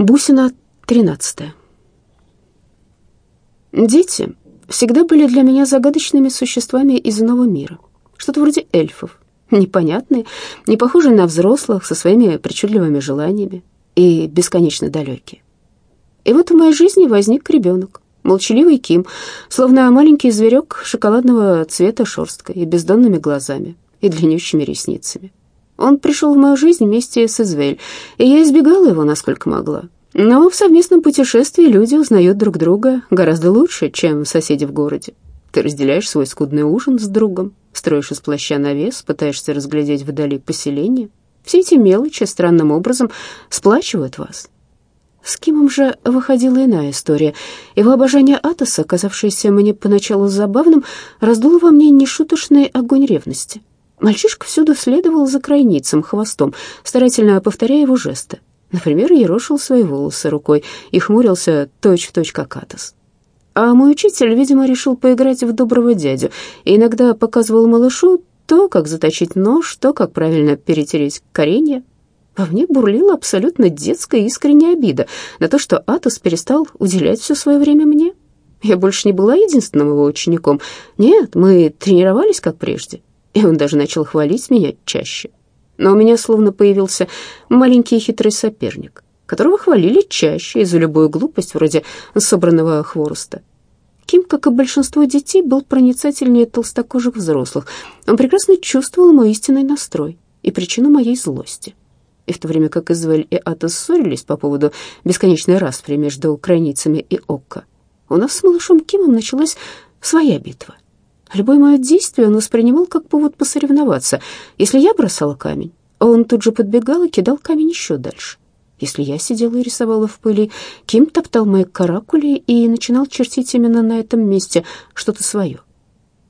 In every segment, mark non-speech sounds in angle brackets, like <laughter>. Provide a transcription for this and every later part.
Бусина, 13. Дети всегда были для меня загадочными существами из иного мира. Что-то вроде эльфов, непонятные, не похожие на взрослых, со своими причудливыми желаниями и бесконечно далекие. И вот в моей жизни возник ребенок, молчаливый Ким, словно маленький зверек шоколадного цвета шерсткой и бездонными глазами и длиннющими ресницами. Он пришел в мою жизнь вместе с Извель, и я избегала его, насколько могла. Но в совместном путешествии люди узнают друг друга гораздо лучше, чем соседи в городе. Ты разделяешь свой скудный ужин с другом, строишь из плаща навес, пытаешься разглядеть вдали поселение. Все эти мелочи странным образом сплачивают вас. С Кимом же выходила иная история. Его обожание Атоса, казавшееся мне поначалу забавным, раздуло во мне нешуточный огонь ревности. Мальчишка всюду следовал за крайницем хвостом, старательно повторяя его жесты. Например, ерошил свои волосы рукой и хмурился точь-в-точь, точь, как Атос. А мой учитель, видимо, решил поиграть в доброго дядю и иногда показывал малышу то, как заточить нож, то, как правильно перетереть коренья. Во мне бурлила абсолютно детская искренняя обида на то, что Атос перестал уделять все свое время мне. Я больше не была единственным его учеником. Нет, мы тренировались как прежде и он даже начал хвалить меня чаще. Но у меня словно появился маленький хитрый соперник, которого хвалили чаще и за любую глупость вроде собранного хвороста. Ким, как и большинство детей, был проницательнее толстокожих взрослых. Он прекрасно чувствовал мой истинный настрой и причину моей злости. И в то время как Извель и Атос ссорились по поводу бесконечной распри между крайницами и Окко, у нас с малышом Кимом началась своя битва. Любое мое действие он воспринимал как повод посоревноваться. Если я бросала камень, он тут же подбегал и кидал камень еще дальше. Если я сидела и рисовала в пыли, Ким топтал мои каракули и начинал чертить именно на этом месте что-то свое.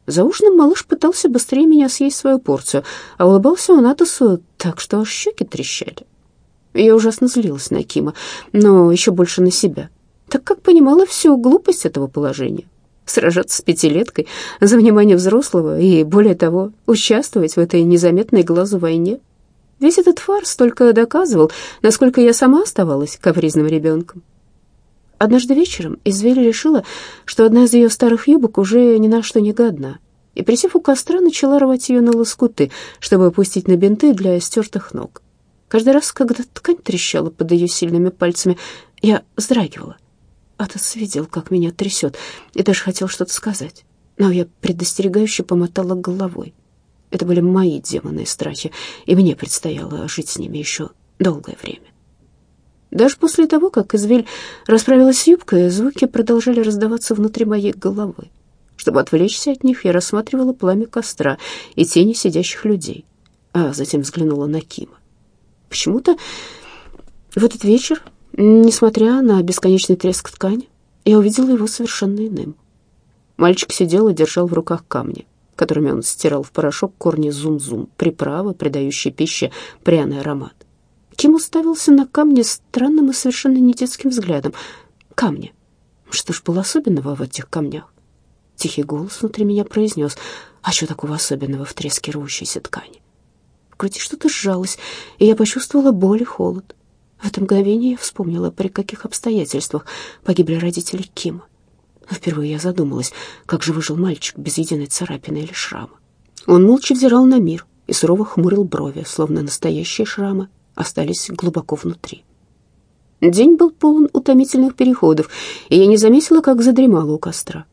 За ужином малыш пытался быстрее меня съесть свою порцию, а улыбался он Атосу так, что аж щеки трещали. Я ужасно злилась на Кима, но еще больше на себя, так как понимала всю глупость этого положения сражаться с пятилеткой за внимание взрослого и, более того, участвовать в этой незаметной глазу войне. Весь этот фарс только доказывал, насколько я сама оставалась капризным ребенком. Однажды вечером Извель решила, что одна из ее старых юбок уже ни на что не годна, и, присев у костра, начала рвать ее на лоскуты, чтобы опустить на бинты для стертых ног. Каждый раз, когда ткань трещала под ее сильными пальцами, я вздрагивала — Атос видел, как меня трясет, и даже хотел что-то сказать. Но я предостерегающе помотала головой. Это были мои демоны и страхи, и мне предстояло жить с ними еще долгое время. Даже после того, как Извель расправилась с юбкой, звуки продолжали раздаваться внутри моей головы. Чтобы отвлечься от них, я рассматривала пламя костра и тени сидящих людей, а затем взглянула на Кима. Почему-то в этот вечер Несмотря на бесконечный треск ткани, я увидела его совершенно иным. Мальчик сидел и держал в руках камни, которыми он стирал в порошок корни зум-зум, приправы, придающие пище пряный аромат. Ким уставился на камни странным и совершенно недетским взглядом. Камни. Что ж было особенного в этих камнях? Тихий голос внутри меня произнес, а что такого особенного в треске рвущейся ткани? В груди что-то сжалось, и я почувствовала боль и холод. В это мгновение я вспомнила, при каких обстоятельствах погибли родители Кима. Впервые я задумалась, как же выжил мальчик без единой царапины или шрама. Он молча взирал на мир и сурово хмурил брови, словно настоящие шрамы остались глубоко внутри. День был полон утомительных переходов, и я не заметила, как задремала у костра.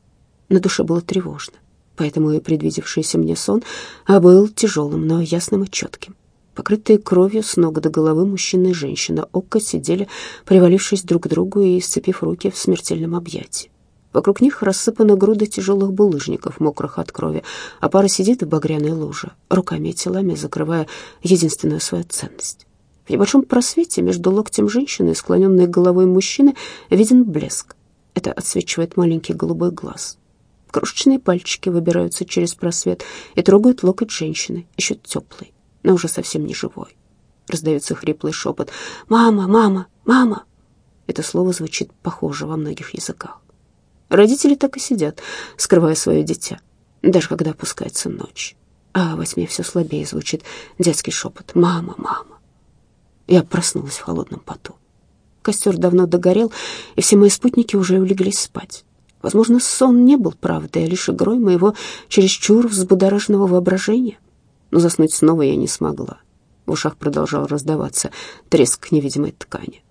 На душе было тревожно, поэтому и предвидевшийся мне сон был тяжелым, но ясным и четким. Покрытые кровью с ног до головы мужчина и женщина Окко сидели, привалившись друг к другу и сцепив руки в смертельном объятии. Вокруг них рассыпаны груды тяжелых булыжников, мокрых от крови, а пара сидит в багряной луже, руками и телами закрывая единственную свою ценность. В небольшом просвете между локтем женщины и склоненной головой мужчины виден блеск. Это отсвечивает маленький голубой глаз. Крошечные пальчики выбираются через просвет и трогают локоть женщины, еще теплый но уже совсем не живой. Раздается хриплый шепот «Мама! Мама! Мама!» Это слово звучит похоже во многих языках. Родители так и сидят, скрывая свое дитя, даже когда опускается ночь. А во тьме все слабее звучит детский шепот «Мама! Мама!». Я проснулась в холодном поту. Костер давно догорел, и все мои спутники уже улеглись спать. Возможно, сон не был правдой, а лишь игрой моего чересчур взбудораженного воображения. Но заснуть снова я не смогла. В ушах продолжал раздаваться треск невидимой ткани.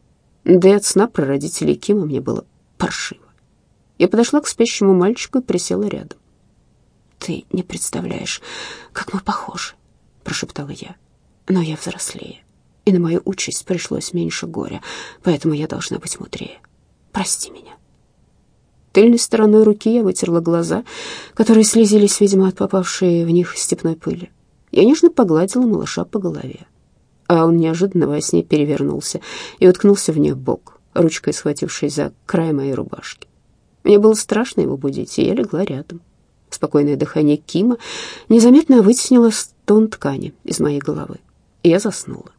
Да и от сна про родителей Кима мне было паршиво. Я подошла к спящему мальчику и присела рядом. «Ты не представляешь, как мы похожи», — прошептала я. «Но я взрослее, и на мою участь пришлось меньше горя, поэтому я должна быть мудрее. Прости меня». Тыльной стороной руки я вытерла глаза, которые слезились, видимо, от попавшей в них степной пыли. Я нежно погладила малыша по голове, а он неожиданно во сне перевернулся и уткнулся в нее бок, ручкой схватившись за край моей рубашки. Мне было страшно его будить, и я легла рядом. Спокойное дыхание Кима незаметно вытеснило стон ткани из моей головы, и я заснула.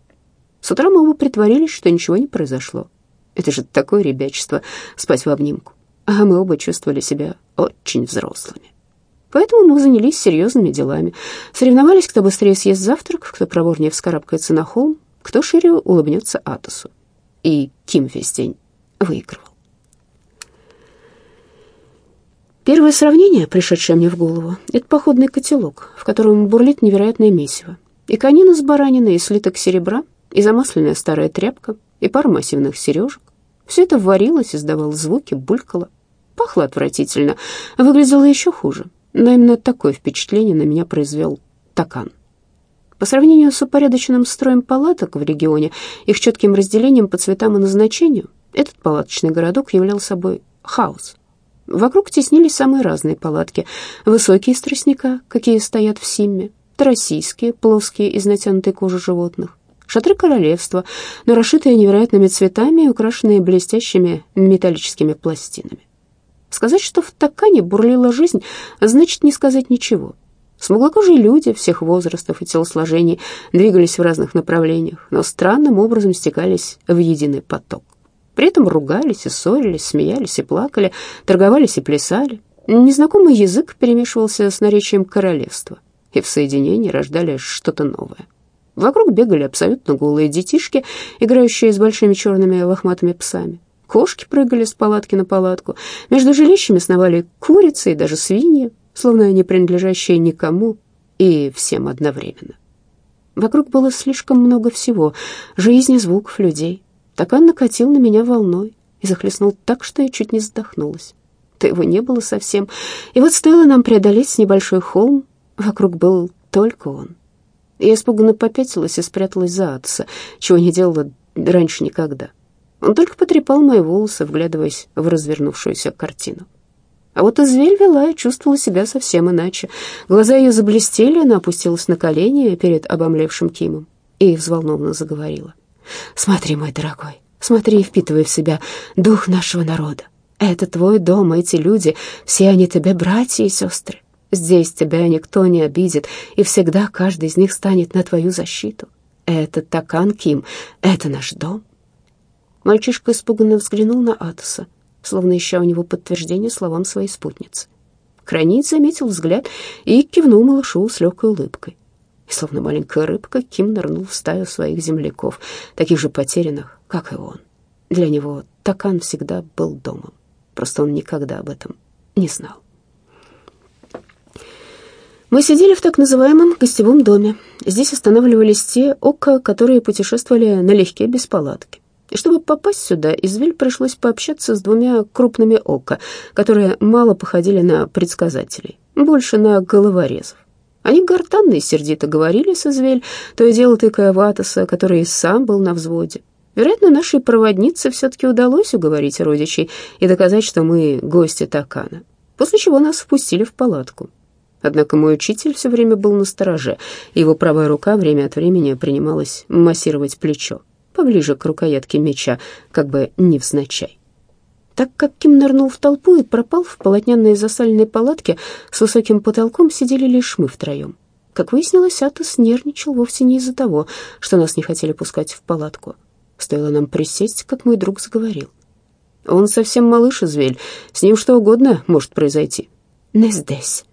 С утра мы оба притворились, что ничего не произошло. Это же такое ребячество — спать в обнимку. А мы оба чувствовали себя очень взрослыми. Поэтому мы занялись серьезными делами. Соревновались, кто быстрее съест завтрак, кто проворнее вскарабкается на холм, кто шире улыбнется Атосу. И Ким весь день выигрывал. Первое сравнение, пришедшее мне в голову, это походный котелок, в котором бурлит невероятное месиво. И конина с бараниной, и слиток серебра, и замасленная старая тряпка, и пара массивных сережек. Все это варилось, издавало звуки, булькало. Пахло отвратительно, выглядело еще хуже но именно такое впечатление на меня произвел Такан. По сравнению с упорядоченным строем палаток в регионе, их четким разделением по цветам и назначению, этот палаточный городок являл собой хаос. Вокруг теснились самые разные палатки. Высокие из тростника, какие стоят в Симме, российские, плоские, из натянутой кожи животных, шатры королевства, но расшитые невероятными цветами и украшенные блестящими металлическими пластинами. Сказать, что в Такане бурлила жизнь, значит не сказать ничего. Смуглокожие люди всех возрастов и телосложений двигались в разных направлениях, но странным образом стекались в единый поток. При этом ругались и ссорились, смеялись и плакали, торговались и плясали. Незнакомый язык перемешивался с наречием королевства, и в соединении рождали что-то новое. Вокруг бегали абсолютно голые детишки, играющие с большими черными лохматыми псами. Кошки прыгали с палатки на палатку. Между жилищами сновали курицы и даже свиньи, словно не принадлежащие никому и всем одновременно. Вокруг было слишком много всего — жизни, звуков, людей. Такан накатил на меня волной и захлестнул так, что я чуть не задохнулась. То его не было совсем. И вот стоило нам преодолеть небольшой холм, вокруг был только он. Я испуганно попятилась и спряталась за Атса, чего не делала раньше никогда. Он только потрепал мои волосы, вглядываясь в развернувшуюся картину. А вот Извель вела и чувствовала себя совсем иначе. Глаза ее заблестели, она опустилась на колени перед обомлевшим Кимом и взволнованно заговорила. «Смотри, мой дорогой, смотри и впитывай в себя дух нашего народа. Это твой дом, эти люди, все они тебе братья и сестры. Здесь тебя никто не обидит, и всегда каждый из них станет на твою защиту. Это Такан Ким, это наш дом, Мальчишка испуганно взглянул на Атоса, словно ища у него подтверждение словам своей спутницы. Хранить заметил взгляд и кивнул малышу с легкой улыбкой. И словно маленькая рыбка, Ким нырнул в стаю своих земляков, таких же потерянных, как и он. Для него Такан всегда был домом, просто он никогда об этом не знал. Мы сидели в так называемом гостевом доме. Здесь останавливались те ока, которые путешествовали налегке без палатки. Чтобы попасть сюда, Извиль пришлось пообщаться с двумя крупными ока, которые мало походили на предсказателей, больше на головорезов. Они гортанно и сердито говорили с Извель, то и дело тыкая Ватаса, который и сам был на взводе. Вероятно, нашей проводнице все-таки удалось уговорить родичей и доказать, что мы гости Такана, после чего нас впустили в палатку. Однако мой учитель все время был на стороже, и его правая рука время от времени принималась массировать плечо поближе к рукоятке меча, как бы невзначай. Так как Ким нырнул в толпу и пропал в полотняной засаленной палатке с высоким потолком, сидели лишь мы втроем. Как выяснилось, Атос нервничал вовсе не из-за того, что нас не хотели пускать в палатку. Стоило нам присесть, как мой друг заговорил. «Он совсем малыш, извель, с ним что угодно может произойти». «Не здесь».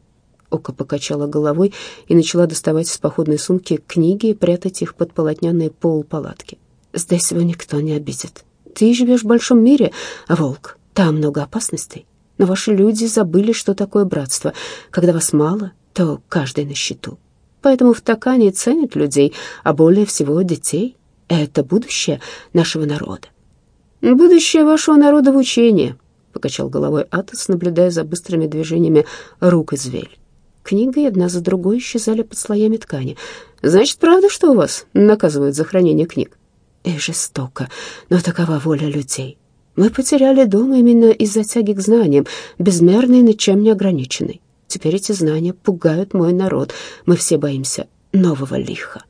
Ока покачала головой и начала доставать из походной сумки книги и прятать их под полотняный пол палатки. Здесь его никто не обидит. Ты живешь в большом мире, волк, там много опасностей. Но ваши люди забыли, что такое братство. Когда вас мало, то каждый на счету. Поэтому в Такане ценят людей, а более всего детей. Это будущее нашего народа. «Будущее вашего народа в учении», — покачал головой Атос, наблюдая за быстрыми движениями рук извель. Книги одна за другой исчезали под слоями ткани. «Значит, правда, что у вас наказывают за хранение книг?» «И жестоко, но такова воля людей. Мы потеряли дом именно из-за тяги к знаниям, безмерной, ничем не ограниченной. Теперь эти знания пугают мой народ. Мы все боимся нового лиха».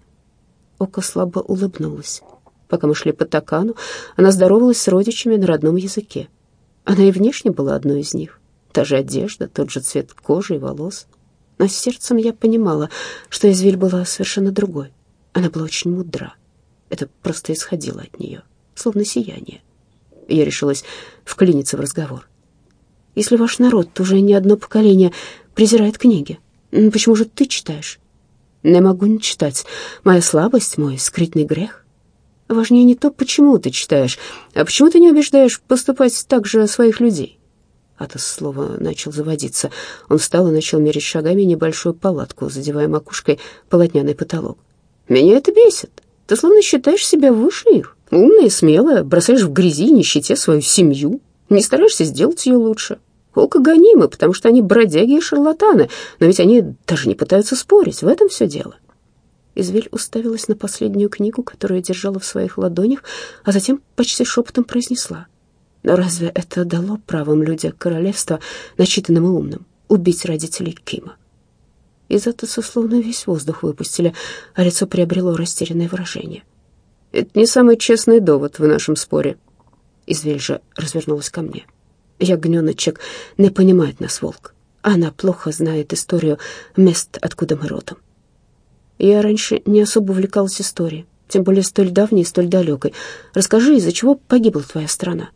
Око слабо улыбнулась. Пока мы шли по Такану, она здоровалась с родичами на родном языке. Она и внешне была одной из них. Та же одежда, тот же цвет кожи и волос. Но сердцем я понимала, что Извиль была совершенно другой. Она была очень мудра. Это просто исходило от нее, словно сияние. Я решилась вклиниться в разговор. «Если ваш народ уже не одно поколение презирает книги, почему же ты читаешь?» «Не могу не читать. Моя слабость, мой скрытный грех». Важнее не то, почему ты читаешь, а почему ты не убеждаешь поступать так же своих людей. Атос слово начал заводиться. Он встал и начал мерить шагами небольшую палатку, задевая макушкой полотняный потолок. «Меня это бесит. Ты словно считаешь себя выше их. Умная и смелая, бросаешь в грязи и нищете свою семью. Не стараешься сделать ее лучше. Око гонимы, потому что они бродяги и шарлатаны, но ведь они даже не пытаются спорить, в этом все дело. Извель уставилась на последнюю книгу, которую держала в своих ладонях, а затем почти шепотом произнесла. «Но разве это дало правым людям королевства, начитанным и умным, убить родителей Кима?» Из Атоса словно весь воздух выпустили, а лицо приобрело растерянное выражение. «Это не самый честный довод в нашем споре». Извель же развернулась ко мне. «Ягненочек не понимает нас, волк. Она плохо знает историю мест, откуда мы родом. Я раньше не особо увлекалась историей, тем более столь давней и столь далекой. Расскажи, из-за чего погибла твоя страна?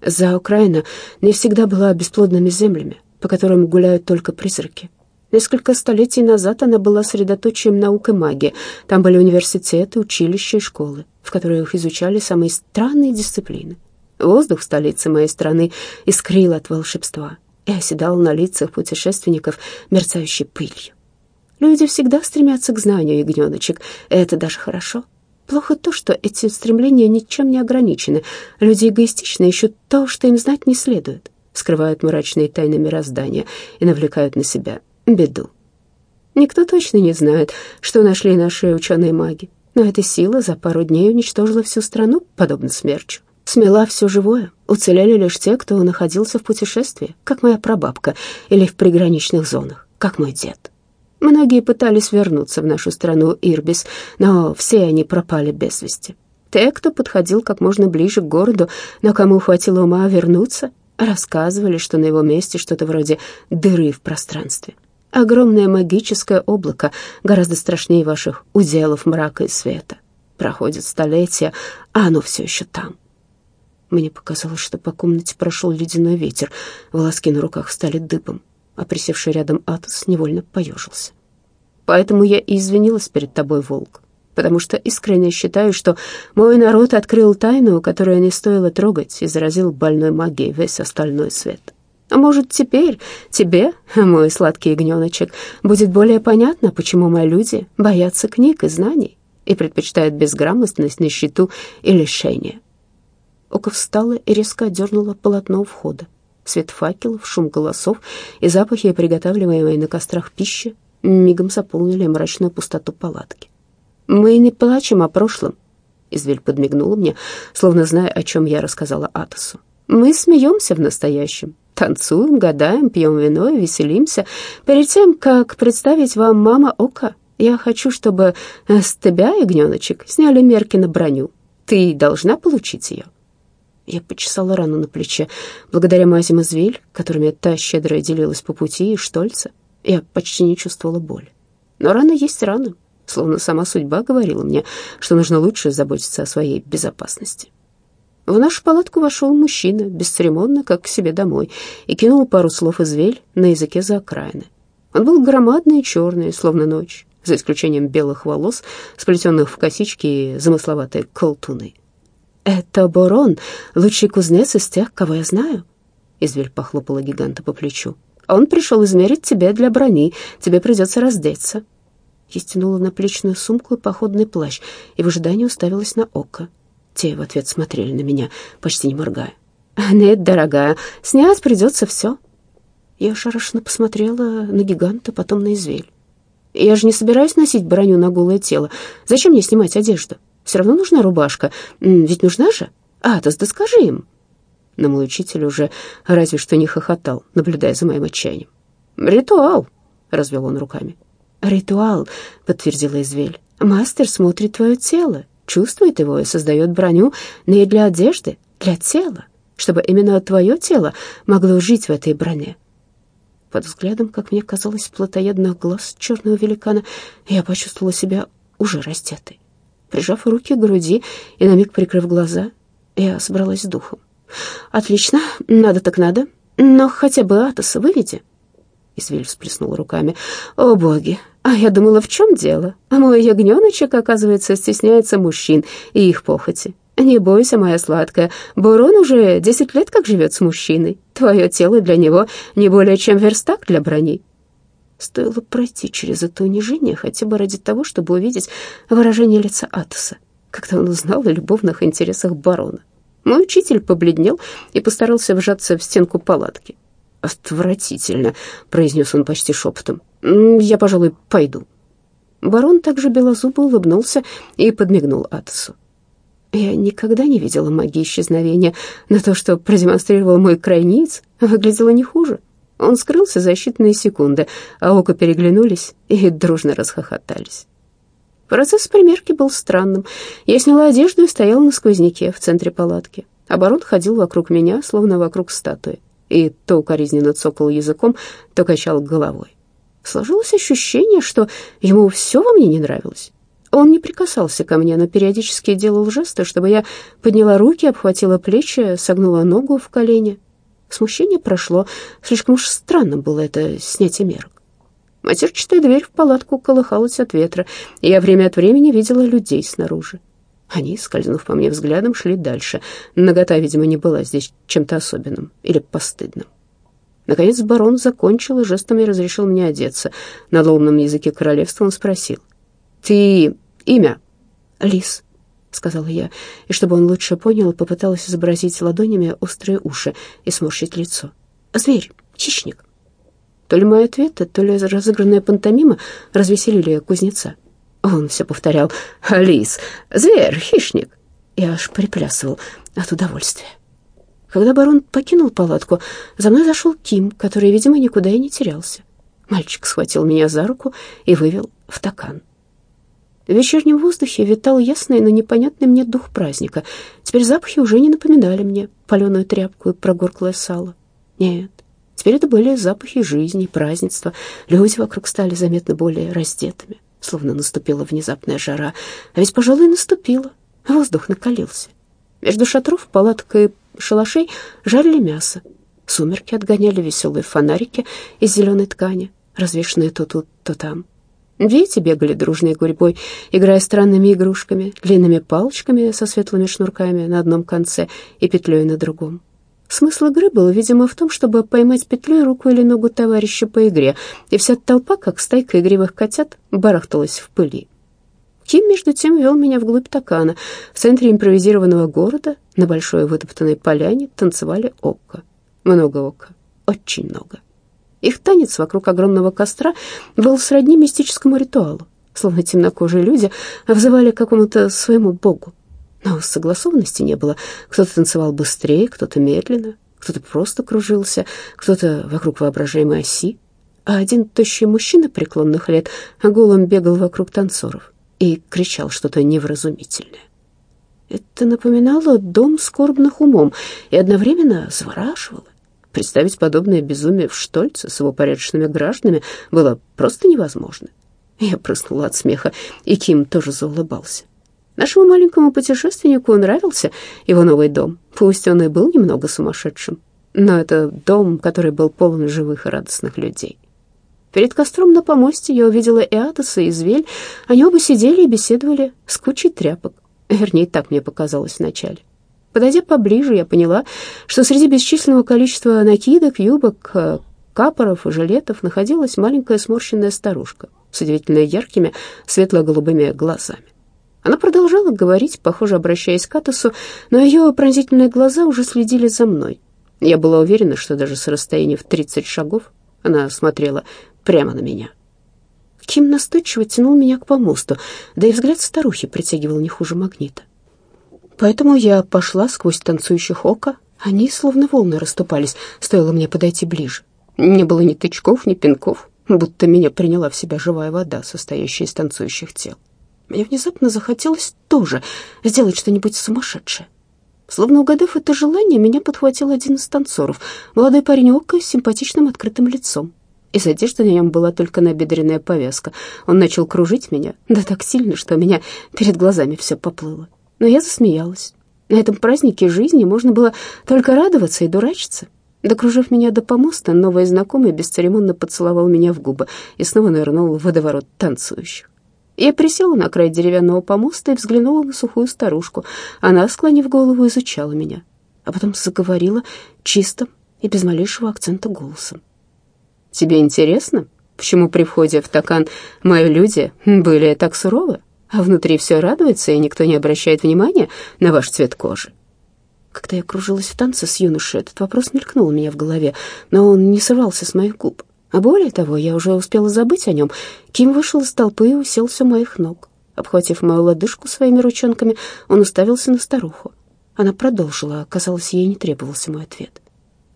За Украина не всегда была бесплодными землями, по которым гуляют только призраки. Несколько столетий назад она была средоточием наук и магии. Там были университеты, училища и школы, в которых изучали самые странные дисциплины. Воздух в столице моей страны искрил от волшебства и оседал на лицах путешественников мерцающей пылью. Люди всегда стремятся к знанию, ягненочек. Это даже хорошо. Плохо то, что эти стремления ничем не ограничены. Люди эгоистично ищут то, что им знать не следует, скрывают мрачные тайны мироздания и навлекают на себя беду. Никто точно не знает, что нашли наши ученые-маги, но эта сила за пару дней уничтожила всю страну, подобно смерчу. Смела все живое. Уцелели лишь те, кто находился в путешествии, как моя прабабка, или в приграничных зонах, как мой дед. Многие пытались вернуться в нашу страну Ирбис, но все они пропали без вести. Те, кто подходил как можно ближе к городу, но кому хватило ума вернуться, рассказывали, что на его месте что-то вроде дыры в пространстве. Огромное магическое облако, гораздо страшнее ваших уделов мрака и света. Проходят столетия, а оно все еще там. Мне показалось, что по комнате прошел ледяной ветер, волоски на руках стали дыбом а присевший рядом Атос невольно поежился. «Поэтому я извинилась перед тобой, волк, потому что искренне считаю, что мой народ открыл тайну, которую не стоило трогать, и заразил больной магией весь остальной свет. А может, теперь тебе, мой сладкий ягненочек, будет более понятно, почему мои люди боятся книг и знаний и предпочитают безграмотность, нищету и лишение». Ока встала и резко дернула полотно у входа свет факелов, шум голосов и запахи, приготавливаемой на кострах пищи, мигом заполнили мрачную пустоту палатки. «Мы не плачем о прошлом», — Извель подмигнула мне, словно зная, о чем я рассказала Атосу. «Мы смеемся в настоящем, танцуем, гадаем, пьем вино и веселимся. Перед тем, как представить вам мама Ока, я хочу, чтобы с тебя, ягненочек, сняли мерки на броню. Ты должна получить ее». Я почесала рану на плече. Благодаря мазям из виль, которыми та щедро делилась по пути, и штольца, я почти не чувствовала боли. Но рана есть рана, словно сама судьба говорила мне, что нужно лучше заботиться о своей безопасности. В нашу палатку вошел мужчина, бесцеремонно, как к себе домой, и кинул пару слов из вель на языке за окраины. Он был громадный и черный, словно ночь, за исключением белых волос, сплетенных в косички и замысловатой колтуны. Это Борон, лучший кузнец из тех, кого я знаю». Извель похлопала гиганта по плечу. «Он пришел измерить тебя для брони. Тебе придется раздеться». Я стянула наплечную сумку и походный плащ, и в ожидании уставилась на око. Те в ответ смотрели на меня, почти не моргая. «Нет, дорогая, снять придется все». Я ошарашенно посмотрела на гиганта, потом на извель. «Я же не собираюсь носить броню на голое тело. Зачем мне снимать одежду? Все равно нужна рубашка. Ведь нужна же? Атос, да скажи им». Но мой учитель уже разве что не хохотал, наблюдая за моим отчаянием. «Ритуал», — развел он руками. «Ритуал», — подтвердила Извель. «Мастер смотрит твое тело, чувствует его и создает броню не для одежды, для тела, чтобы именно твое тело могло жить в этой броне». Под взглядом, как мне казалось, плотоядных глаз черного великана, я почувствовала себя уже раздетой. Прижав руки к груди и на миг прикрыв глаза, я собралась с духом. «Отлично, надо так надо, но хотя бы Атоса выведи». Извель всплеснула руками. «О, боги! А я думала, в чем дело? А мой ягненочек, оказывается, стесняется мужчин и их похоти. Не бойся, моя сладкая, Бурон уже десять лет как живет с мужчиной. Твое тело для него не более чем верстак для брони». Стоило пройти через это унижение хотя бы ради того, чтобы увидеть выражение лица Атоса, когда он узнал о любовных интересах барона. Мой учитель побледнел и постарался вжаться в стенку палатки. «Отвратительно», — произнес он почти шепотом. «Я, пожалуй, пойду». Барон также белозубо улыбнулся и подмигнул Атосу. Я никогда не видела магии исчезновения, но то, что продемонстрировал мой крайниц, выглядело не хуже. Он скрылся за считанные секунды, а око переглянулись и дружно расхохотались. Процесс примерки был странным. Я сняла одежду и стояла на сквозняке в центре палатки. Оборот ходил вокруг меня, словно вокруг статуи и то укоризненно цокал языком, то качал головой. Сложилось ощущение, что ему все во мне не нравилось. Он не прикасался ко мне, но периодически делал жесты, чтобы я подняла руки, обхватила плечи, согнула ногу в колени. Смущение прошло, слишком уж странно было это снятие мерок. Матерчатая дверь в палатку колыхалась от ветра, и я время от времени видела людей снаружи. Они, скользнув по мне взглядом, шли дальше. Нагота, видимо, не была здесь чем-то особенным или постыдным. Наконец барон закончил и жестами разрешил мне одеться. На ломном языке королевства он спросил. «Ты имя?» «Лис», — сказала я, и чтобы он лучше понял, попыталась изобразить ладонями острые уши и сморщить лицо. «Зверь, хищник». То ли мои ответы, то ли разыгранная пантомима развеселили кузнеца. Он все повторял «Лис, зверь, хищник». Я аж приплясывал от удовольствия. Когда барон покинул палатку, за мной зашел Ким, который, видимо, никуда и не терялся. Мальчик схватил меня за руку и вывел в такан. В вечернем воздухе витал ясный, но непонятный мне дух праздника. Теперь запахи уже не напоминали мне паленую тряпку и прогорклое сало. Нет, теперь это были запахи жизни, празднества. Люди вокруг стали заметно более раздетыми словно наступила внезапная жара. А ведь, пожалуй, наступила. Воздух накалился. Между шатров, палаток и шалашей жарили мясо. Сумерки отгоняли веселые фонарики из зеленой ткани, развешенные то тут, то там. Дети бегали дружной гурьбой, играя странными игрушками, длинными палочками со светлыми шнурками на одном конце и петлей на другом. Смысл игры был, видимо, в том, чтобы поймать петлей руку или ногу товарища по игре, и вся толпа, как стайка игривых котят, барахталась в пыли. Ким, между тем, вел меня вглубь Такана. В центре импровизированного города, на большой вытоптанной поляне, танцевали око. Много ока, очень много. Их танец вокруг огромного костра был сродни мистическому ритуалу, словно темнокожие люди взывали к какому-то своему богу. Но согласованности не было. Кто-то танцевал быстрее, кто-то медленно, кто-то просто кружился, кто-то вокруг воображаемой оси. А один тощий мужчина преклонных лет голым бегал вокруг танцоров и кричал что-то невразумительное. Это напоминало дом скорбных умом и одновременно завораживало. Представить подобное безумие в Штольце с его порядочными гражданами было просто невозможно. Я прыснула от смеха, и Ким тоже заулыбался. Нашему маленькому путешественнику нравился его новый дом, пусть он и был немного сумасшедшим, но это дом, который был полон живых и радостных людей. Перед костром на помосте я увидела и Атоса, и Звель. Они оба сидели и беседовали с кучей тряпок. Вернее, так мне показалось вначале. Подойдя поближе, я поняла, что среди бесчисленного количества накидок, юбок, э, капоров и жилетов находилась маленькая сморщенная старушка с удивительно яркими светло-голубыми глазами. Она продолжала говорить, похоже, обращаясь к Атосу, но ее пронзительные глаза уже следили за мной. Я была уверена, что даже с расстояния в 30 шагов она смотрела прямо на меня. Ким настойчиво тянул меня к помосту, да и взгляд старухи притягивал не хуже магнита. Поэтому я пошла сквозь танцующих ока. Они словно волны расступались, стоило мне подойти ближе. Не было ни тычков, ни пинков, будто меня приняла в себя живая вода, состоящая из танцующих тел. Мне внезапно захотелось тоже сделать что-нибудь сумасшедшее. Словно угадав это желание, меня подхватил один из танцоров, молодой парень око с симпатичным открытым лицом. Из одежды на нем была только набедренная повязка. Он начал кружить меня, да так сильно, что у меня перед глазами все поплыло. Но я засмеялась. На этом празднике жизни можно было только радоваться и дурачиться. Докружив меня до помоста, новый знакомый бесцеремонно поцеловал меня в губы и снова нырнул в водоворот танцующих. Я присела на край деревянного помоста и взглянула на сухую старушку. Она, склонив голову, изучала меня, а потом заговорила чистым и без малейшего акцента голосом. «Тебе интересно, почему при входе в Такан мои люди были так суровы, а внутри все радуется, и никто не обращает внимания на ваш цвет кожи?» Когда я кружилась в танце с юношей, этот вопрос мелькнул у меня в голове, но он не сорвался с моих губ. А более того, я уже успела забыть о нем. Ким вышел из толпы и уселся у моих ног. Обхватив мою лодыжку своими ручонками, он уставился на старуху. Она продолжила, казалось, ей не требовался мой ответ.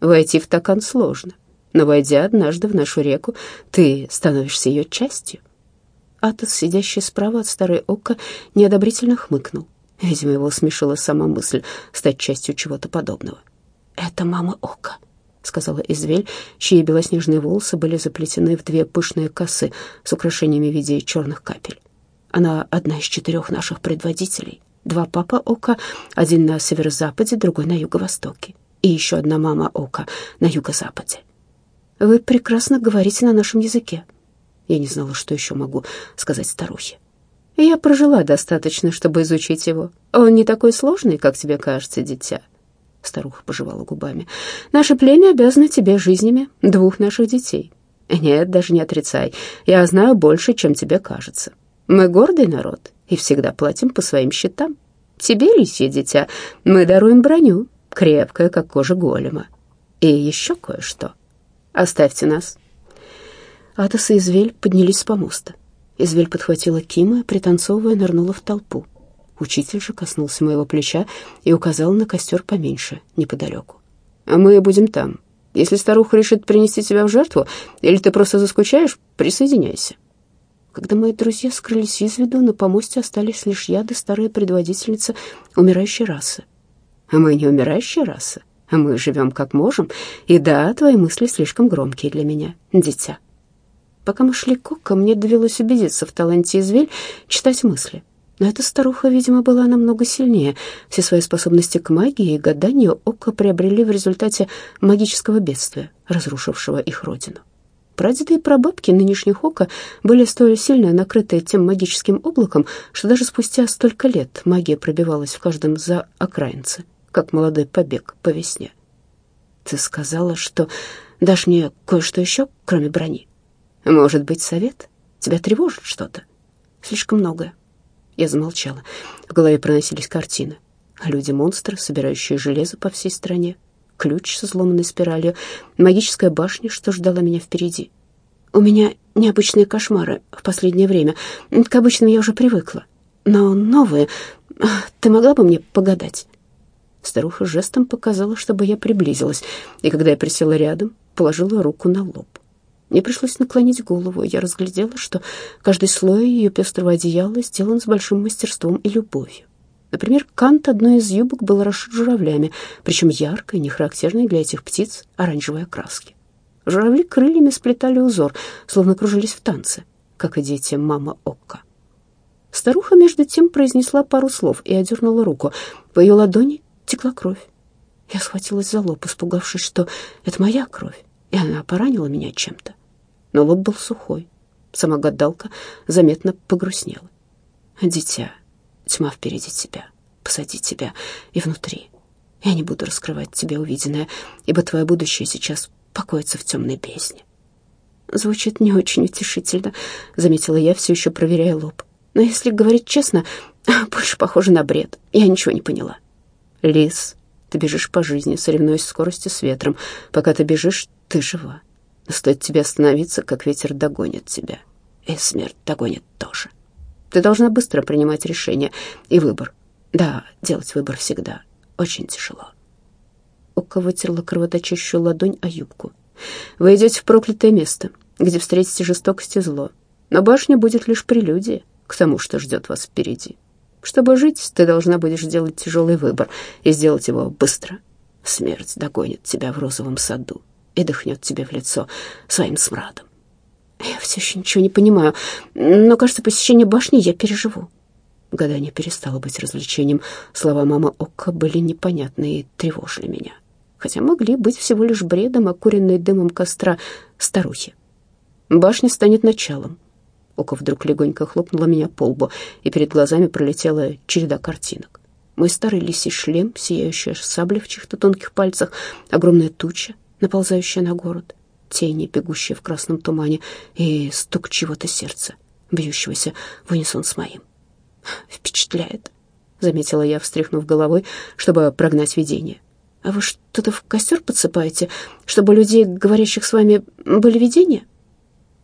«Войти в такан сложно, но, войдя однажды в нашу реку, ты становишься ее частью». Атос, сидящий справа от старой ока, неодобрительно хмыкнул. Видимо, его смешила сама мысль стать частью чего-то подобного. «Это мама Ока», — сказала Извель, чьи белоснежные волосы были заплетены в две пышные косы с украшениями в виде черных капель. Она одна из четырех наших предводителей. Два папа Ока, один на северо-западе, другой на юго-востоке. И еще одна мама Ока на юго-западе. Вы прекрасно говорите на нашем языке. Я не знала, что еще могу сказать старухе. Я прожила достаточно, чтобы изучить его. Он не такой сложный, как тебе кажется, дитя. Старуха пожевала губами. «Наше племя обязано тебе жизнями двух наших детей. Нет, даже не отрицай. Я знаю больше, чем тебе кажется. Мы гордый народ и всегда платим по своим счетам. Тебе, лисье дитя, мы даруем броню, крепкая, как кожа голема. И еще кое-что. Оставьте нас». Атос и Извель поднялись с помоста. Извель подхватила Кима, пританцовывая, нырнула в толпу. Учитель же коснулся моего плеча и указал на костер поменьше, неподалеку. «А мы будем там. Если старуха решит принести тебя в жертву, или ты просто заскучаешь, присоединяйся». Когда мои друзья скрылись из виду, на помосте остались лишь я да старая предводительница умирающей расы. А мы не умирающая раса, а мы живем как можем. И да, твои мысли слишком громкие для меня, дитя. Пока мы шли к Кока, мне довелось убедиться в таланте Извель читать мысли. Но эта старуха, видимо, была намного сильнее. Все свои способности к магии и гаданию Ока приобрели в результате магического бедствия, разрушившего их родину. Прадеды и прабабки нынешних Ока были столь сильно накрыты тем магическим облаком, что даже спустя столько лет магия пробивалась в каждом за окраинце, как молодой побег по весне. «Ты сказала, что дашь мне кое-что еще, кроме брони? Может быть, совет? Тебя тревожит что-то?» «Слишком многое. Я замолчала. В голове проносились картины. Люди-монстры, собирающие железо по всей стране. Ключ со сломанной спиралью. Магическая башня, что ждала меня впереди. У меня необычные кошмары в последнее время. К обычным я уже привыкла. Но новые... Ты могла бы мне погадать?» Старуха жестом показала, чтобы я приблизилась, и когда я присела рядом, положила руку на лоб. Мне пришлось наклонить голову, я разглядела, что каждый слой ее пестрого одеяла сделан с большим мастерством и любовью. Например, кант одной из юбок был расшит журавлями, причем яркой, не характерной для этих птиц оранжевой окраски. Журавли крыльями сплетали узор, словно кружились в танце, как и дети мама Окка. Старуха между тем произнесла пару слов и одернула руку. По ее ладони текла кровь. Я схватилась за лоб, испугавшись, что это моя кровь, и она поранила меня чем-то но лоб был сухой. Сама гадалка заметно погрустнела. «Дитя, тьма впереди тебя, посади тебя и внутри. Я не буду раскрывать тебе увиденное, ибо твое будущее сейчас покоится в темной бездне. Звучит не очень утешительно, заметила я, все еще проверяя лоб. Но если говорить честно, <laughs> больше похоже на бред. Я ничего не поняла. Лис, ты бежишь по жизни, соревнуясь в скорости с ветром. Пока ты бежишь, ты жива. Стоит тебе остановиться, как ветер догонит тебя. И смерть догонит тоже. Ты должна быстро принимать решение и выбор. Да, делать выбор всегда очень тяжело. Ока вытерла кровоточащую ладонь о юбку. Вы идете в проклятое место где встретите жестокость и зло. Но башня будет лишь прелюдия к тому, что ждет вас впереди. Чтобы жить, ты должна будешь сделать тяжелый выбор и сделать его быстро. Смерть догонит тебя в розовом саду и дыхнет тебе в лицо своим смрадом. Я все еще ничего не понимаю, но, кажется, посещение башни я переживу. Гадание перестало быть развлечением. Слова мамы Окка были непонятны и тревожили меня, хотя могли быть всего лишь бредом, окуренной дымом костра старухи. Башня станет началом. Око вдруг легонько хлопнуло меня по лбу, и перед глазами пролетела череда картинок. Мой старый лисий шлем, сияющая сабля в чьих-то тонких пальцах, огромная туча, наползающая на город, тени, бегущие в красном тумане, и стук чего-то сердца, бьющегося в унисон с моим. «Впечатляет», — заметила я, встряхнув головой, чтобы прогнать видение. «А вы что-то в костер подсыпаете, чтобы людей, говорящих с вами, были видения?»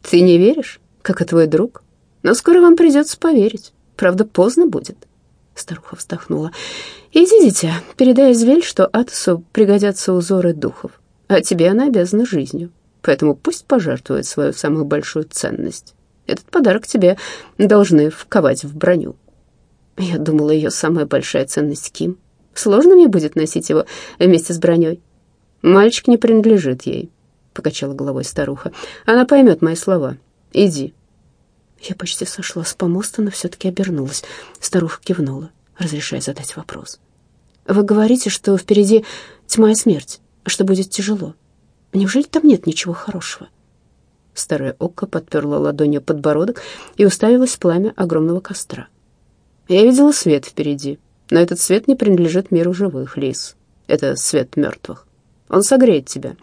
Ты не веришь, как и твой друг? Но скоро вам придется поверить. Правда, поздно будет. Старуха вздохнула. «Иди, дитя, передай Извель, что Атосу пригодятся узоры духов, а тебе она обязана жизнью, поэтому пусть пожертвует свою самую большую ценность. Этот подарок тебе должны вковать в броню». Я думала, ее самая большая ценность Ким. Сложно мне будет носить его вместе с броней. Мальчик не принадлежит ей, покачала головой старуха. Она поймет мои слова. Иди. Я почти сошла с помоста, но все-таки обернулась. Старуха кивнула, разрешая задать вопрос. Вы говорите, что впереди тьма и смерть, что будет тяжело. Неужели там нет ничего хорошего? Старая Окка подперла ладонью подбородок и уставилась в пламя огромного костра. Я видела свет впереди, но этот свет не принадлежит миру живых, Лис. Это свет мертвых. Он согреет тебя.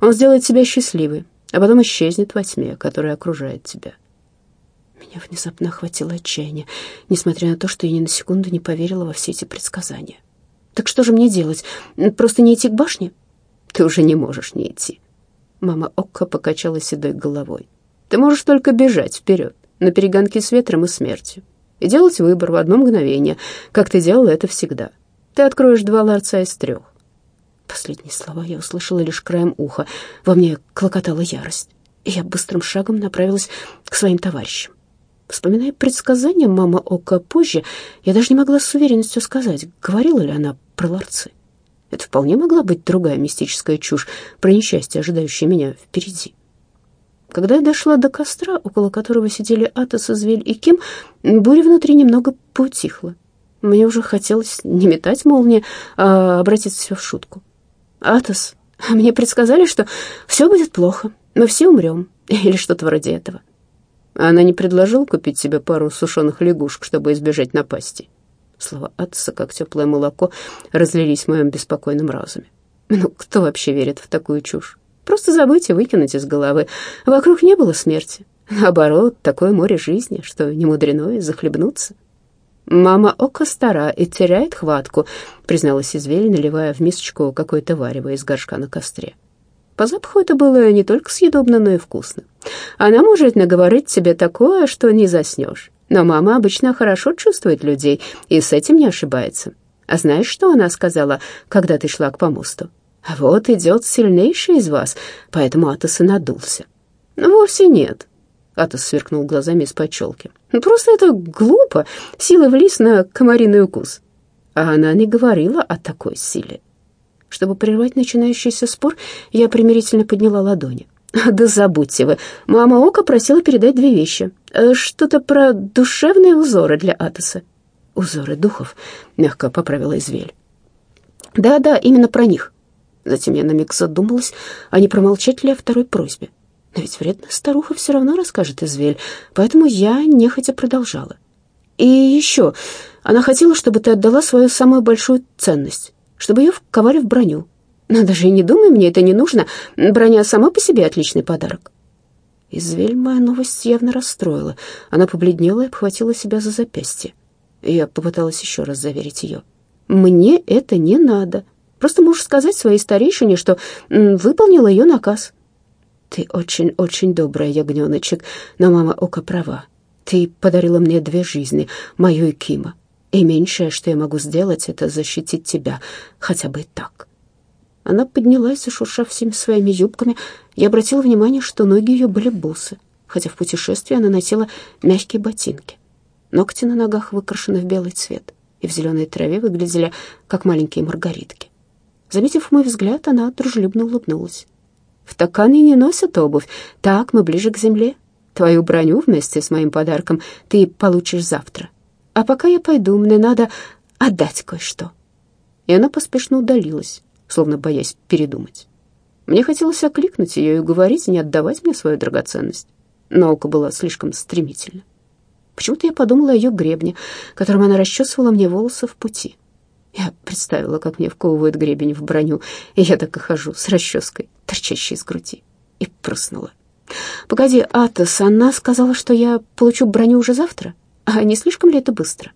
Он сделает тебя счастливой, а потом исчезнет во тьме, которая окружает тебя. Меня внезапно охватило отчаяние, несмотря на то, что я ни на секунду не поверила во все эти предсказания. Так что же мне делать? Просто не идти к башне? Ты уже не можешь не идти. Мама Окка покачала седой головой. Ты можешь только бежать вперед, на перегонки с ветром и смертью, и делать выбор в одно мгновение, как ты делала это всегда. Ты откроешь два ларца из трех. Последние слова я услышала лишь краем уха. Во мне клокотала ярость, и я быстрым шагом направилась к своим товарищам. Вспоминая предсказания мама Ока позже, я даже не могла с уверенностью сказать, говорила ли она про ларцы. Это вполне могла быть другая мистическая чушь про несчастье, ожидающее меня впереди. Когда я дошла до костра, около которого сидели Атос, Извель и Ким, буря внутри немного поутихла. Мне уже хотелось не метать молнии, а обратиться все в шутку. Атос, мне предсказали, что все будет плохо, мы все умрем, <laughs> или что-то вроде этого. Она не предложила купить себе пару сушеных лягушек, чтобы избежать напасти. Слова Атоса, как теплое молоко, разлились в моем беспокойном разуме. Ну, кто вообще верит в такую чушь? Просто забыть и выкинуть из головы. Вокруг не было смерти. Наоборот, такое море жизни, что не мудрено захлебнуться. «Мама Ока стара и теряет хватку», — призналась Извель, наливая в мисочку какое-то варево из горшка на костре. По запаху это было не только съедобно, но и вкусно. Она может наговорить тебе такое, что не заснешь. Но мама обычно хорошо чувствует людей и с этим не ошибается. А знаешь, что она сказала, когда ты шла к помосту? Вот идет сильнейший из вас, поэтому Атос и надулся. Вовсе нет. Атос сверкнул глазами из-под челки. Просто это глупо, сила влез на комариный укус. А она не говорила о такой силе. Чтобы прервать начинающийся спор, я примирительно подняла ладони. <laughs> «Да забудьте вы. Мама Ока просила передать две вещи. Э, что-то про душевные узоры для Атоса». «Узоры духов», — мягко поправила Извель. «Да-да, именно про них». Затем я на миг задумалась, а не промолчать ли о второй просьбе. Но ведь вредная старуха все равно расскажет Извель, поэтому я нехотя продолжала. И еще, она хотела, чтобы ты отдала свою самую большую ценность, чтобы ее вковали в броню. Но даже и не думай, мне это не нужно. Броня сама по себе отличный подарок. Извель моя новость явно расстроила. Она побледнела и обхватила себя за запястье. Я попыталась еще раз заверить ее. «Мне это не надо. Просто можешь сказать своей старейшине, что выполнила ее наказ». «Ты очень-очень добрая, ягненочек, но мама Ока права. Ты подарила мне две жизни, мою и Кима. И меньшее, что я могу сделать, это защитить тебя, хотя бы так». Она поднялась, зашуршав всеми своими юбками, и обратила внимание, что ноги ее были босы, хотя в путешествии она носила мягкие ботинки. Ногти на ногах выкрашены в белый цвет и в зеленой траве выглядели, как маленькие маргаритки. Заметив мой взгляд, она дружелюбно улыбнулась. «В Такане не носят обувь. Так, мы ближе к земле. Твою броню вместе с моим подарком ты получишь завтра. А пока я пойду, мне надо отдать кое-что». И она поспешно удалилась, словно боясь передумать. Мне хотелось окликнуть ее и уговорить не отдавать мне свою драгоценность. Наука была слишком стремительна. Почему-то я подумала о ее гребне, которым она расчесывала мне волосы в пути. Я представила, как мне вковывают гребень в броню, и я так и хожу с расческой, торчащей из груди, и прыснула. «Погоди, Атос, она сказала, что я получу броню уже завтра? А не слишком ли это быстро?»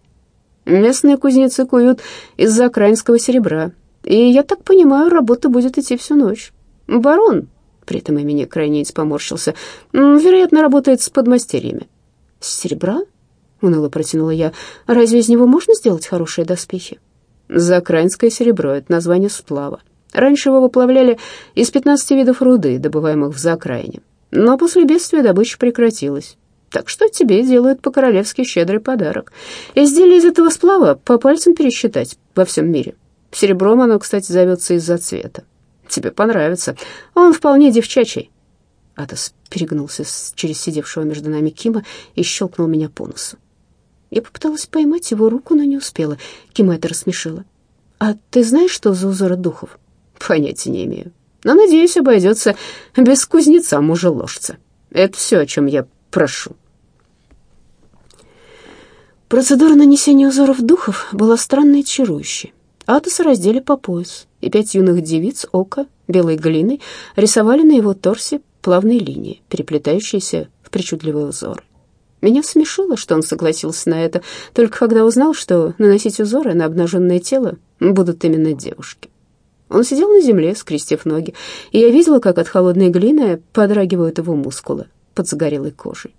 «Местные кузнецы куют из-за украинского серебра, и, я так понимаю, работа будет идти всю ночь. Барон, при этом имени крайне поморщился, вероятно, работает с подмастерьями». «С серебра?» — уныло протянула я. «Разве из него можно сделать хорошие доспехи?» «Закраинское серебро — это название сплава. Раньше его выплавляли из 15 видов руды, добываемых в закраине. Но после бедствия добыча прекратилась. Так что тебе делают по-королевски щедрый подарок. Изделие из этого сплава по пальцам пересчитать во всем мире. Серебром оно, кстати, зовется из-за цвета. Тебе понравится. Он вполне девчачий. Атос перегнулся через сидевшего между нами Кима и щелкнул меня по носу. Я попыталась поймать его руку, но не успела. Кима это рассмешила. «А ты знаешь, что за узоры духов?» «Понятия не имею. Но, надеюсь, обойдется без кузнеца мужеложца. Это все, о чем я прошу». Процедура нанесения узоров духов была странной и чарующей. Атоса раздели по пояс, и пять юных девиц ока белой глиной рисовали на его торсе плавные линии, переплетающиеся в причудливые узоры. Меня смешило, что он согласился на это, только когда узнал, что наносить узоры на обнаженное тело будут именно девушки. Он сидел на земле, скрестив ноги, и я видела, как от холодной глины подрагивают его мускулы под загорелой кожей.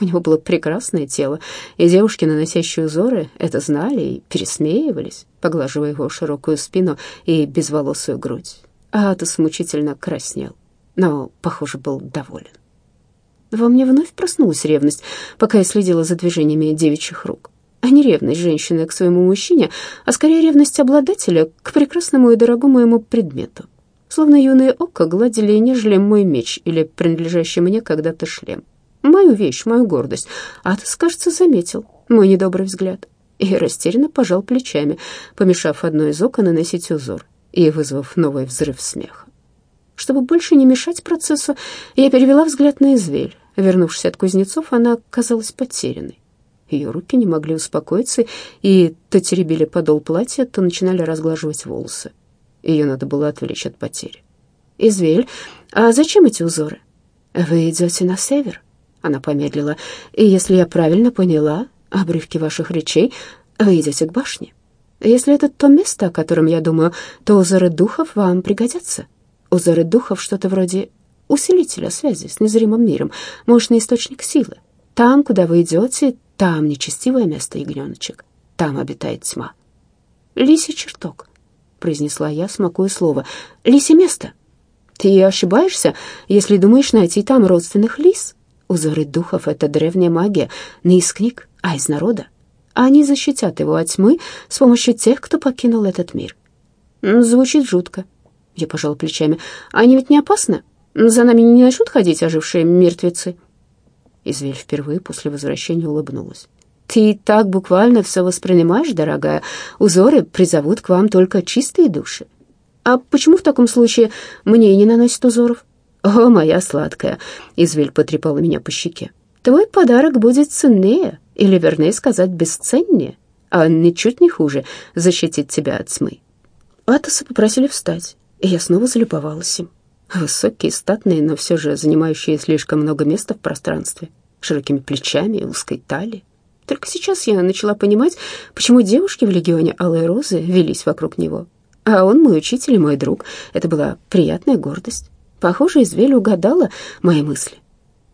У него было прекрасное тело, и девушки, наносящие узоры, это знали и пересмеивались, поглаживая его широкую спину и безволосую грудь. А Атос мучительно краснел, но, похоже, был доволен. Во мне вновь проснулась ревность, пока я следила за движениями девичьих рук. А не ревность женщины к своему мужчине, а скорее ревность обладателя к прекрасному и дорогому ему предмету. Словно юные око гладили нежели мой меч или принадлежащий мне когда-то шлем. Мою вещь, мою гордость. А ты, кажется, заметил мой недобрый взгляд. И растерянно пожал плечами, помешав одной из окон наносить узор и вызвав новый взрыв смеха. Чтобы больше не мешать процессу, я перевела взгляд на Извель. Вернувшись от кузнецов, она казалась потерянной. Ее руки не могли успокоиться и то теребили подол платья, то начинали разглаживать волосы. Ее надо было отвлечь от потери. «Извель, а зачем эти узоры?» «Вы идете на север?» Она помедлила. «И если я правильно поняла обрывки ваших речей, вы идете к башне. Если это то место, о котором я думаю, то узоры духов вам пригодятся. Узоры духов что-то вроде усилителя связи с незримым миром, мощный источник силы. Там, куда вы идете, там нечестивое место, ягненочек. Там обитает тьма. «Лисий чертог», — произнесла я, смакуя слово. «Лисе место. Ты ошибаешься, если думаешь найти там родственных лис. Узоры духов — это древняя магия, не из книг, а из народа. Они защитят его от тьмы с помощью тех, кто покинул этот мир». «Звучит жутко», — я пожала плечами. «Они ведь не опасны?» За нами не начнут ходить ожившие мертвецы?» Извель впервые после возвращения улыбнулась. «Ты так буквально все воспринимаешь, дорогая. Узоры призовут к вам только чистые души. А почему в таком случае мне не наносят узоров?» «О, моя сладкая!» — Извель потрепала меня по щеке. «Твой подарок будет ценнее, или, вернее сказать, бесценнее, а ничуть не хуже защитить тебя от тьмы». Атоса попросили встать, и я снова залюбовалась им. Высокие, статные, но все же занимающие слишком много места в пространстве, широкими плечами и узкой талией. Только сейчас я начала понимать, почему девушки в легионе Алой Розы велись вокруг него. А он мой учитель и мой друг. Это была приятная гордость. Похоже, Извель угадала мои мысли.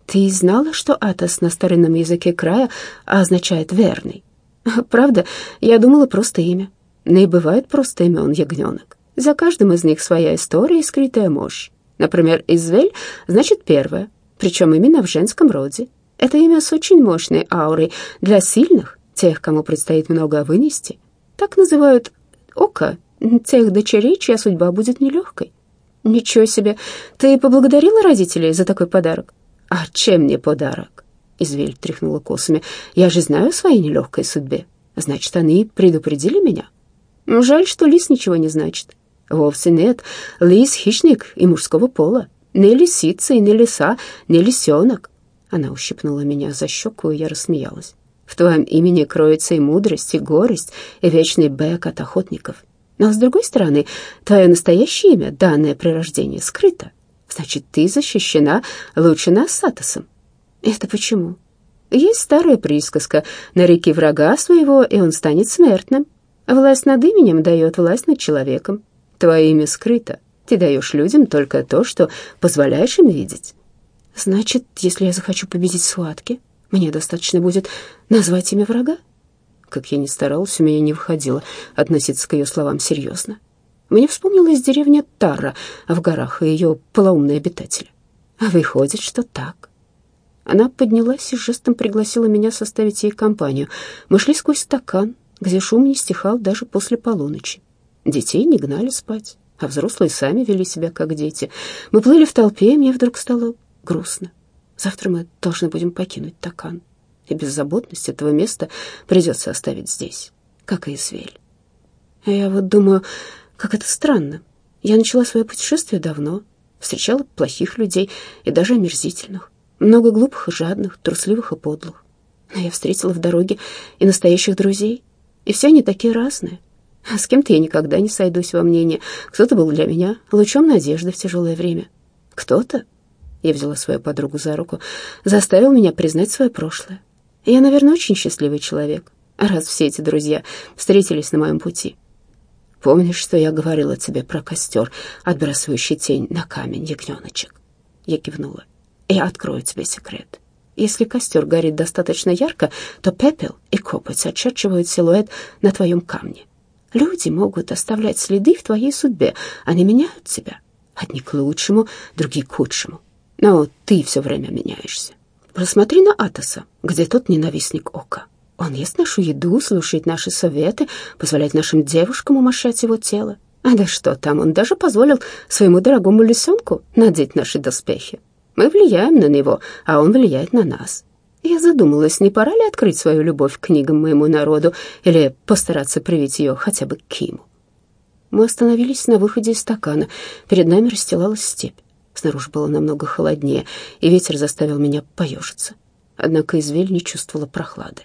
Ты знала, что Атос на старинном языке края означает «верный»? <laughs> Правда, я думала просто имя. Но и бывает просто имен ягненок. За каждым из них своя история и скрытая мощь. Например, Извель значит «первая», причем именно в женском роде. Это имя с очень мощной аурой для сильных, тех, кому предстоит много вынести. Так называют око тех дочерей, чья судьба будет нелегкой. Ничего себе, ты поблагодарила родителей за такой подарок? А чем мне подарок? Извель тряхнула косами. Я же знаю о своей нелегкой судьбе. Значит, они предупредили меня. Жаль, что лис ничего не значит. Вовсе нет. Лис — хищник и мужского пола. Не лисица и не лиса, не лисенок. Она ущипнула меня за щеку, и я рассмеялась. В твоем имени кроется и мудрость, и горесть, и вечный бэк от охотников. Но, с другой стороны, твое настоящее имя, данное при рождении, скрыто. Значит, ты защищена лучше нас с Атосом. Это почему? Есть старая присказка «Нареки врага своего, и он станет смертным». Власть над именем дает власть над человеком. Твое имя скрыто. Ты даешь людям только то, что позволяешь им видеть. Значит, если я захочу победить в схватке, мне достаточно будет назвать имя врага? Как я ни старалась, у меня не выходило относиться к ее словам серьезно. Мне вспомнилась деревня Тарра в горах и ее полоумные обитатели. А выходит, что так. Она поднялась и жестом пригласила меня составить ей компанию. Мы шли сквозь стакан, где шум не стихал даже после полуночи. Детей не гнали спать, а взрослые сами вели себя как дети. Мы плыли в толпе, и мне вдруг стало грустно. Завтра мы должны будем покинуть Такан, и беззаботность этого места придется оставить здесь, как и Извель. А я вот думаю, как это странно. Я начала свое путешествие давно, встречала плохих людей и даже омерзительных, много глупых и жадных, трусливых и подлых. Но я встретила в дороге и настоящих друзей, и все они такие разные. А с кем-то я никогда не сойдусь во мнении. Кто-то был для меня лучом надежды в тяжелое время. Кто-то, я взяла свою подругу за руку, заставил меня признать свое прошлое. Я, наверное, очень счастливый человек, раз все эти друзья встретились на моем пути. Помнишь, что я говорила тебе про костер, отбрасывающий тень на камень, ягненочек? Я кивнула. Я открою тебе секрет. Если костер горит достаточно ярко, то пепел и копоть очерчивают силуэт на твоем камне. Люди могут оставлять следы в твоей судьбе, они меняют тебя. Одни к лучшему, другие к худшему. Но ты все время меняешься. Посмотри на Атоса, где тот ненавистник ока. Он ест нашу еду, слушает наши советы, позволяет нашим девушкам умощать его тело. А да что там, он даже позволил своему дорогому лисенку надеть наши доспехи. Мы влияем на него, а он влияет на нас. Я задумалась, не пора ли открыть свою любовь к книгам моему народу или постараться привить ее хотя бы к Киму. Мы остановились на выходе из стакана. Перед нами расстилалась степь. Снаружи было намного холоднее, и ветер заставил меня поежиться. Однако Извель не чувствовала прохлады.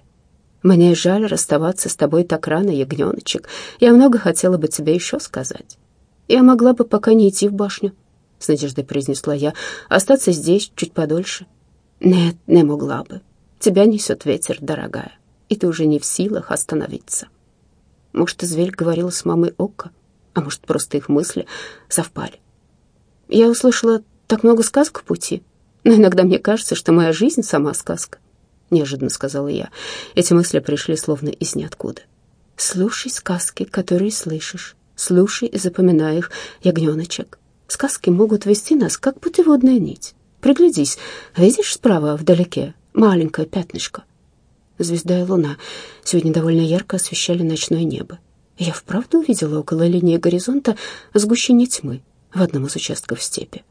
«Мне жаль расставаться с тобой так рано, ягненочек. Я много хотела бы тебе еще сказать. Я могла бы пока не идти в башню, с надеждой произнесла я, остаться здесь чуть подольше. Нет, не могла бы. Тебя несет ветер, дорогая, и ты уже не в силах остановиться. Может, Извель говорила с мамой Ока, а может, просто их мысли совпали. Я услышала так много сказок в пути, но иногда мне кажется, что моя жизнь сама сказка. Неожиданно сказала я. Эти мысли пришли словно из ниоткуда. Слушай сказки, которые слышишь. Слушай и запоминай их, ягненочек. Сказки могут вести нас, как путеводная нить. Приглядись, видишь справа вдалеке маленькое пятнышко? Звезда и луна сегодня довольно ярко освещали ночное небо. Я вправду увидела около линии горизонта сгущение тьмы в одном из участков степи.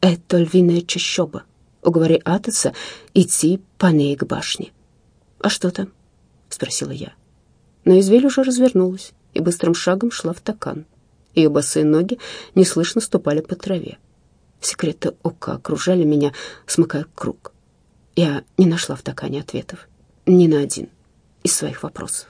Это львиная чащоба. Уговори Атоса идти по ней к башне. «А что там?» — спросила я. Но Извель уже развернулась и быстрым шагом шла в такан. Ее босые ноги неслышно ступали по траве. Секреты ока окружали меня, смыкая круг. Я не нашла в такане ответов ни на один из своих вопросов.